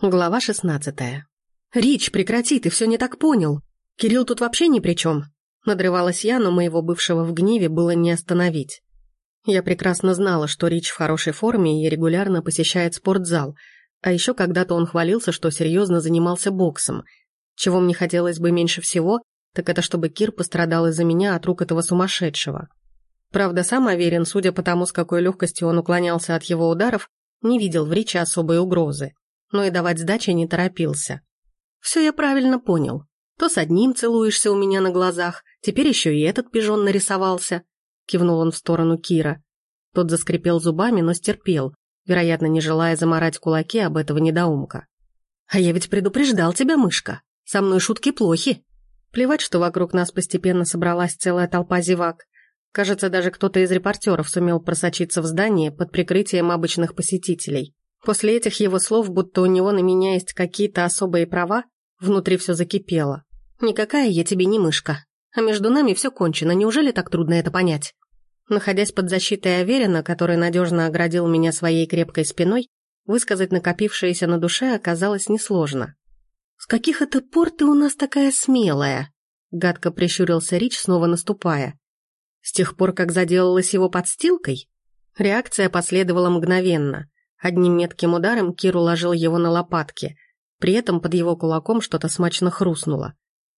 Глава шестнадцатая. «Рич, прекрати, ты все не так понял. Кирилл тут вообще ни при чем». Надрывалась я, но моего бывшего в гневе было не остановить. Я прекрасно знала, что Рич в хорошей форме и регулярно посещает спортзал, а еще когда-то он хвалился, что серьезно занимался боксом. Чего мне хотелось бы меньше всего, так это чтобы Кир пострадал из-за меня от рук этого сумасшедшего. Правда, сам Аверин, судя по тому, с какой легкостью он уклонялся от его ударов, не видел в Риче особой угрозы но и давать сдачи не торопился. Все я правильно понял. То с одним целуешься у меня на глазах, теперь еще и этот пижон нарисовался. Кивнул он в сторону Кира. Тот заскрипел зубами, но стерпел, вероятно, не желая заморать кулаки об этого недоумка. «А я ведь предупреждал тебя, мышка. Со мной шутки плохи». Плевать, что вокруг нас постепенно собралась целая толпа зевак. Кажется, даже кто-то из репортеров сумел просочиться в здание под прикрытием обычных посетителей. После этих его слов, будто у него на меня есть какие-то особые права, внутри все закипело. «Никакая я тебе не мышка. А между нами все кончено, неужели так трудно это понять?» Находясь под защитой Аверина, который надежно оградил меня своей крепкой спиной, высказать накопившееся на душе оказалось несложно. «С каких это пор ты у нас такая смелая?» Гадко прищурился Рич, снова наступая. «С тех пор, как заделалась его подстилкой?» Реакция последовала мгновенно. Одним метким ударом Кир уложил его на лопатки. При этом под его кулаком что-то смачно хрустнуло.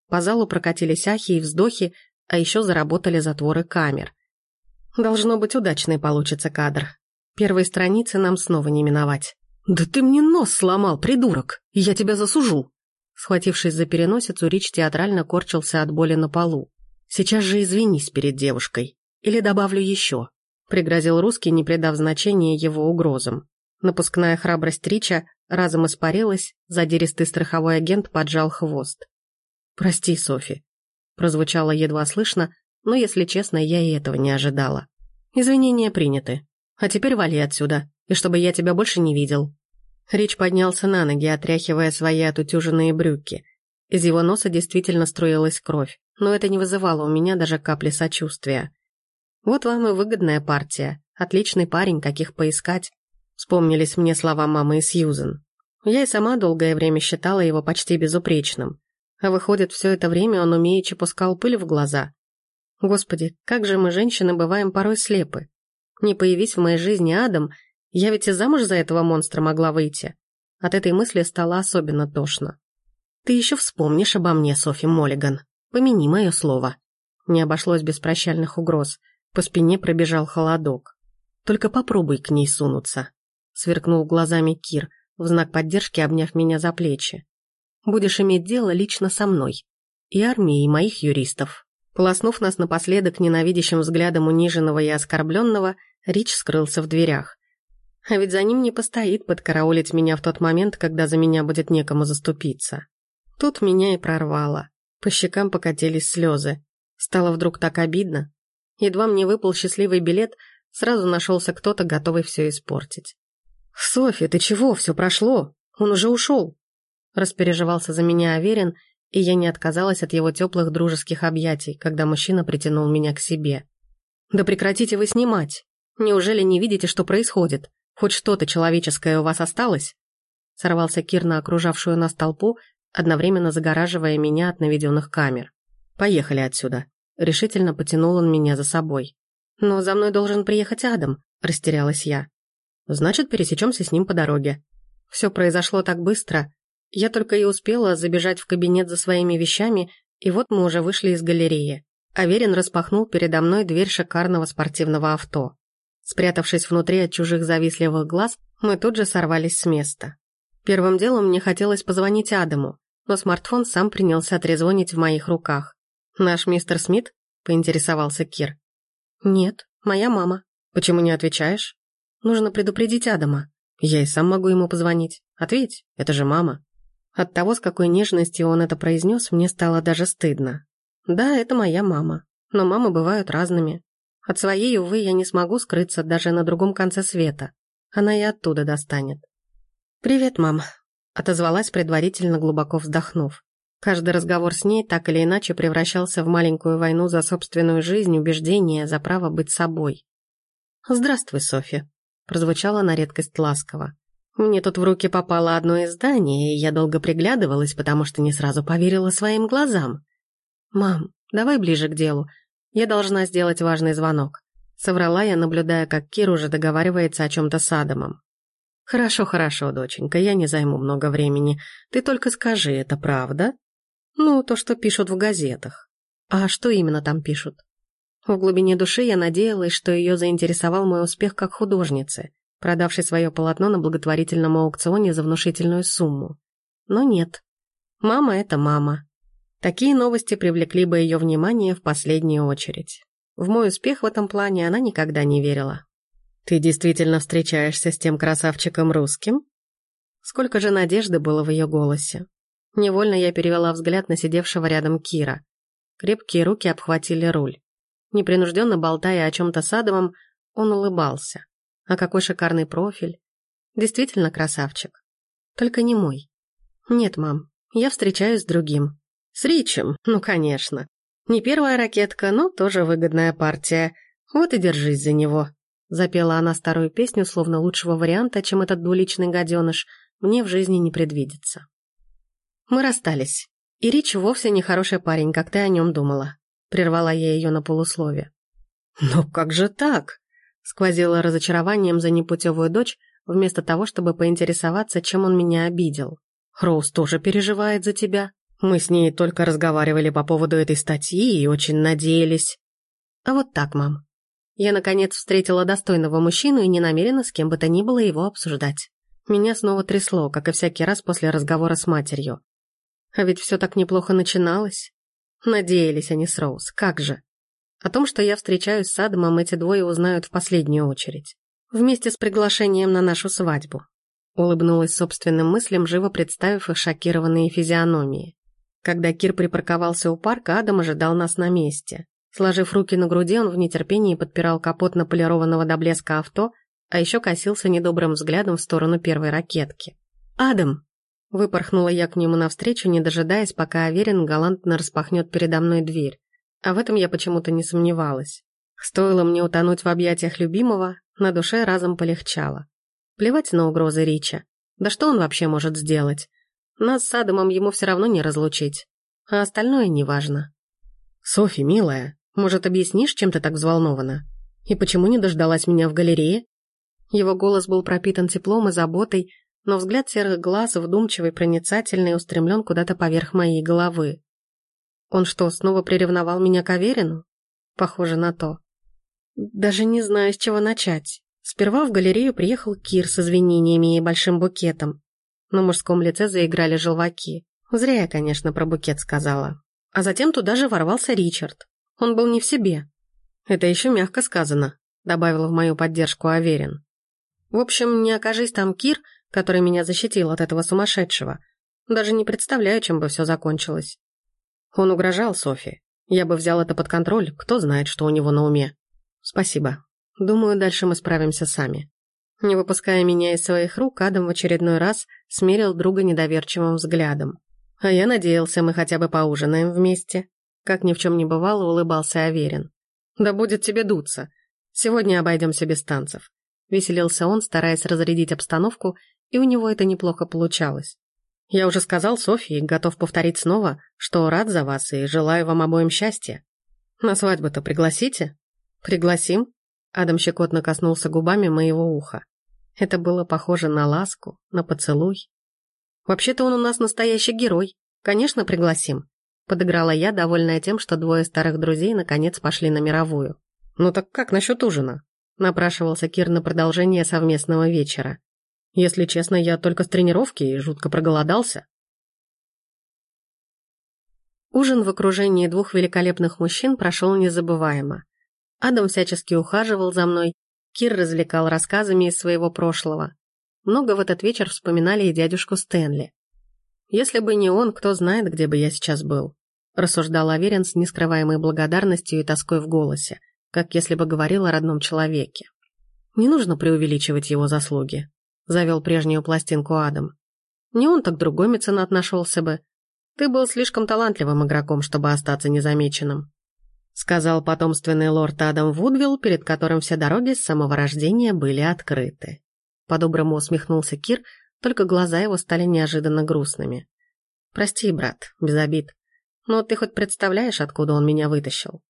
По залу прокатились ахи и вздохи, а еще заработали затворы камер. Должно быть, удачный получится кадр. Первой страницы нам снова не миновать. «Да ты мне нос сломал, придурок! Я тебя засужу!» Схватившись за переносицу, Рич театрально корчился от боли на полу. «Сейчас же извинись перед девушкой. Или добавлю еще», — пригрозил русский, не придав значения его угрозам. Напускная храбрость Рича разом испарилась, задиристый страховой агент поджал хвост. «Прости, Софи», — прозвучало едва слышно, но, если честно, я и этого не ожидала. «Извинения приняты. А теперь вали отсюда, и чтобы я тебя больше не видел». Рич поднялся на ноги, отряхивая свои отутюженные брюки. Из его носа действительно струилась кровь, но это не вызывало у меня даже капли сочувствия. Вот вам и выгодная партия. Отличный парень, каких поискать. Вспомнились мне слова мамы и Сьюзен. Я и сама долгое время считала его почти безупречным. А выходит, все это время он умеючи пускал пыль в глаза. Господи, как же мы, женщины, бываем порой слепы. Не появись в моей жизни Адам, я ведь и замуж за этого монстра могла выйти. От этой мысли стало особенно тошно. Ты еще вспомнишь обо мне, Софи Моллиган. Помяни мое слово. Не обошлось без прощальных угроз. По спине пробежал холодок. Только попробуй к ней сунуться сверкнул глазами Кир, в знак поддержки обняв меня за плечи. «Будешь иметь дело лично со мной. И армией моих юристов». Полоснув нас напоследок ненавидящим взглядом униженного и оскорбленного, Рич скрылся в дверях. А ведь за ним не постоит подкараулить меня в тот момент, когда за меня будет некому заступиться. Тут меня и прорвало. По щекам покатились слезы. Стало вдруг так обидно. Едва мне выпал счастливый билет, сразу нашелся кто-то, готовый все испортить. «Софья, ты чего? Все прошло. Он уже ушел». Распереживался за меня Аверин, и я не отказалась от его теплых дружеских объятий, когда мужчина притянул меня к себе. «Да прекратите вы снимать! Неужели не видите, что происходит? Хоть что-то человеческое у вас осталось?» Сорвался Кир на окружавшую нас толпу, одновременно загораживая меня от наведенных камер. «Поехали отсюда!» Решительно потянул он меня за собой. «Но за мной должен приехать Адам», – растерялась я. Значит, пересечемся с ним по дороге. Все произошло так быстро. Я только и успела забежать в кабинет за своими вещами, и вот мы уже вышли из галереи. Аверин распахнул передо мной дверь шикарного спортивного авто. Спрятавшись внутри от чужих завистливых глаз, мы тут же сорвались с места. Первым делом мне хотелось позвонить Адаму, но смартфон сам принялся отрезвонить в моих руках. «Наш мистер Смит?» – поинтересовался Кир. «Нет, моя мама». «Почему не отвечаешь?» Нужно предупредить Адама. Я и сам могу ему позвонить. Ответь, это же мама. От того, с какой нежностью он это произнес, мне стало даже стыдно. Да, это моя мама. Но мамы бывают разными. От своей, увы, я не смогу скрыться даже на другом конце света. Она и оттуда достанет. «Привет, мам», — отозвалась предварительно глубоко вздохнув. Каждый разговор с ней так или иначе превращался в маленькую войну за собственную жизнь, убеждение, за право быть собой. «Здравствуй, Софья», прозвучало на редкость ласково. Мне тут в руки попало одно издание, и я долго приглядывалась, потому что не сразу поверила своим глазам. «Мам, давай ближе к делу. Я должна сделать важный звонок». Соврала я, наблюдая, как Кир уже договаривается о чем-то с Адамом. «Хорошо, хорошо, доченька, я не займу много времени. Ты только скажи, это правда?» «Ну, то, что пишут в газетах». «А что именно там пишут?» В глубине души я надеялась, что ее заинтересовал мой успех как художницы продавший свое полотно на благотворительном аукционе за внушительную сумму. Но нет. Мама — это мама. Такие новости привлекли бы ее внимание в последнюю очередь. В мой успех в этом плане она никогда не верила. «Ты действительно встречаешься с тем красавчиком русским?» Сколько же надежды было в ее голосе. Невольно я перевела взгляд на сидевшего рядом Кира. Крепкие руки обхватили руль. Непринужденно болтая о чем-то с он улыбался. А какой шикарный профиль. Действительно красавчик. Только не мой. Нет, мам, я встречаюсь с другим. С Ричем, ну, конечно. Не первая ракетка, но тоже выгодная партия. Вот и держись за него. Запела она старую песню, словно лучшего варианта, чем этот двуличный гаденыш, мне в жизни не предвидится. Мы расстались. И Рич вовсе не хороший парень, как ты о нем думала. Прервала я ее на полуслове. «Но как же так?» Сквозило разочарованием за непутевую дочь, вместо того, чтобы поинтересоваться, чем он меня обидел. «Роуз тоже переживает за тебя. Мы с ней только разговаривали по поводу этой статьи и очень надеялись». «А вот так, мам. Я, наконец, встретила достойного мужчину и не намерена с кем бы то ни было его обсуждать. Меня снова трясло, как и всякий раз после разговора с матерью. А ведь все так неплохо начиналось. Надеялись они с Роуз, как же. О том, что я встречаюсь с Адамом, эти двое узнают в последнюю очередь. Вместе с приглашением на нашу свадьбу. Улыбнулась собственным мыслям, живо представив их шокированные физиономии. Когда Кир припарковался у парка, Адам ожидал нас на месте. Сложив руки на груди, он в нетерпении подпирал капот наполированного до блеска авто, а еще косился недобрым взглядом в сторону первой ракетки. «Адам!» Выпорхнула я к нему навстречу, не дожидаясь, пока Аверин галантно распахнет передо мной дверь. А в этом я почему-то не сомневалась. Стоило мне утонуть в объятиях любимого, на душе разом полегчало. Плевать на угрозы Рича. Да что он вообще может сделать? Нас с Адамом ему все равно не разлучить. А остальное неважно. «Софи, милая, может, объяснишь, чем ты так взволнована? И почему не дождалась меня в галерее?» Его голос был пропитан теплом и заботой, но взгляд серых глаз, вдумчивый, проницательный, устремлен куда-то поверх моей головы. Он что, снова приревновал меня к Аверину? Похоже на то. Даже не знаю, с чего начать. Сперва в галерею приехал Кир с извинениями и большим букетом. На мужском лице заиграли желваки. Зря я, конечно, про букет сказала. А затем туда же ворвался Ричард. Он был не в себе. Это еще мягко сказано, добавила в мою поддержку Аверин. В общем, не окажись там Кир, который меня защитил от этого сумасшедшего. Даже не представляю, чем бы все закончилось. Он угрожал Софи. Я бы взял это под контроль, кто знает, что у него на уме. Спасибо. Думаю, дальше мы справимся сами. Не выпуская меня из своих рук, Адам в очередной раз смерил друга недоверчивым взглядом. А я надеялся, мы хотя бы поужинаем вместе. Как ни в чем не бывало, улыбался Аверин. Да будет тебе дуться. Сегодня обойдемся без танцев. Веселился он, стараясь разрядить обстановку, и у него это неплохо получалось. Я уже сказал Софии, готов повторить снова, что рад за вас и желаю вам обоим счастья. На свадьбу-то пригласите? Пригласим? Адам щекотно коснулся губами моего уха. Это было похоже на ласку, на поцелуй. Вообще-то он у нас настоящий герой. Конечно, пригласим. Подыграла я, довольная тем, что двое старых друзей наконец пошли на мировую. «Ну так как насчет ужина?» Напрашивался Кир на продолжение совместного вечера. Если честно, я только с тренировки и жутко проголодался. Ужин в окружении двух великолепных мужчин прошел незабываемо. Адам всячески ухаживал за мной, Кир развлекал рассказами из своего прошлого. Много в этот вечер вспоминали и дядюшку Стэнли. Если бы не он, кто знает, где бы я сейчас был, рассуждал Аверин с нескрываемой благодарностью и тоской в голосе, как если бы говорил о родном человеке. Не нужно преувеличивать его заслуги завел прежнюю пластинку Адам. Не он, так другой меценат нашелся бы. Ты был слишком талантливым игроком, чтобы остаться незамеченным. Сказал потомственный лорд Адам Вудвилл, перед которым все дороги с самого рождения были открыты. По-доброму усмехнулся Кир, только глаза его стали неожиданно грустными. «Прости, брат, без обид. Но ты хоть представляешь, откуда он меня вытащил?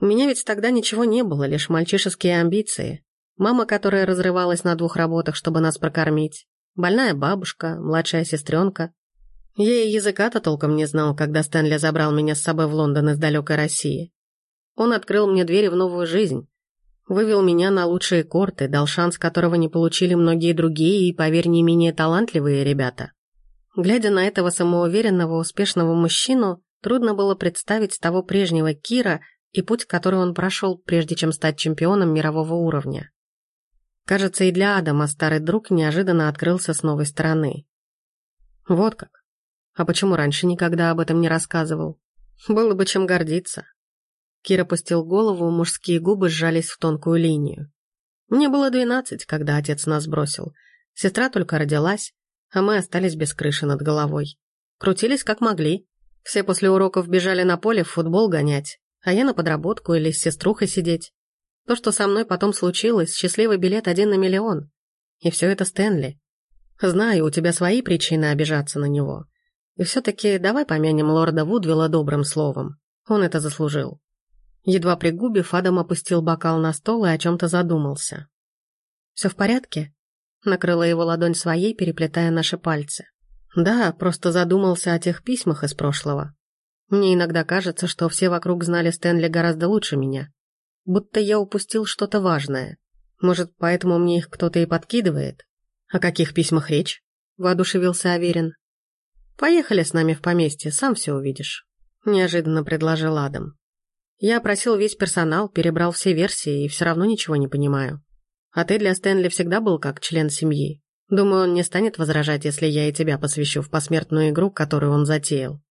У меня ведь тогда ничего не было, лишь мальчишеские амбиции. Мама, которая разрывалась на двух работах, чтобы нас прокормить. Больная бабушка, младшая сестренка. Я и языка-то толком не знал, когда Стэнли забрал меня с собой в Лондон из далекой России. Он открыл мне двери в новую жизнь, вывел меня на лучшие корты, дал шанс, которого не получили многие другие и, поверь, не менее талантливые ребята. Глядя на этого самоуверенного, успешного мужчину, трудно было представить того прежнего Кира и путь, который он прошел, прежде чем стать чемпионом мирового уровня. Кажется, и для Адама старый друг неожиданно открылся с новой стороны. Вот как. А почему раньше никогда об этом не рассказывал? Было бы чем гордиться. Кир опустил голову, мужские губы сжались в тонкую линию. Мне было двенадцать, когда отец нас бросил. Сестра только родилась, а мы остались без крыши над головой. Крутились как могли. Все после уроков бежали на поле в футбол гонять, а я на подработку или с сеструхой сидеть. То, что со мной потом случилось, счастливый билет один на миллион. И все это Стэнли. Знаю, у тебя свои причины обижаться на него. И все-таки давай помянем лорда Вудвилла добрым словом. Он это заслужил. Едва пригубив, Адам опустил бокал на стол и о чем-то задумался. «Все в порядке?» Накрыла его ладонь своей, переплетая наши пальцы. «Да, просто задумался о тех письмах из прошлого. Мне иногда кажется, что все вокруг знали Стэнли гораздо лучше меня. Будто я упустил что-то важное. Может, поэтому мне их кто-то и подкидывает? О каких письмах речь?» Воодушевился Аверин. «Поехали с нами в поместье, сам все увидишь», — неожиданно предложил Адам. Я опросил весь персонал, перебрал все версии и все равно ничего не понимаю. А ты для Стэнли всегда был как член семьи. Думаю, он не станет возражать, если я и тебя посвящу в посмертную игру, которую он затеял.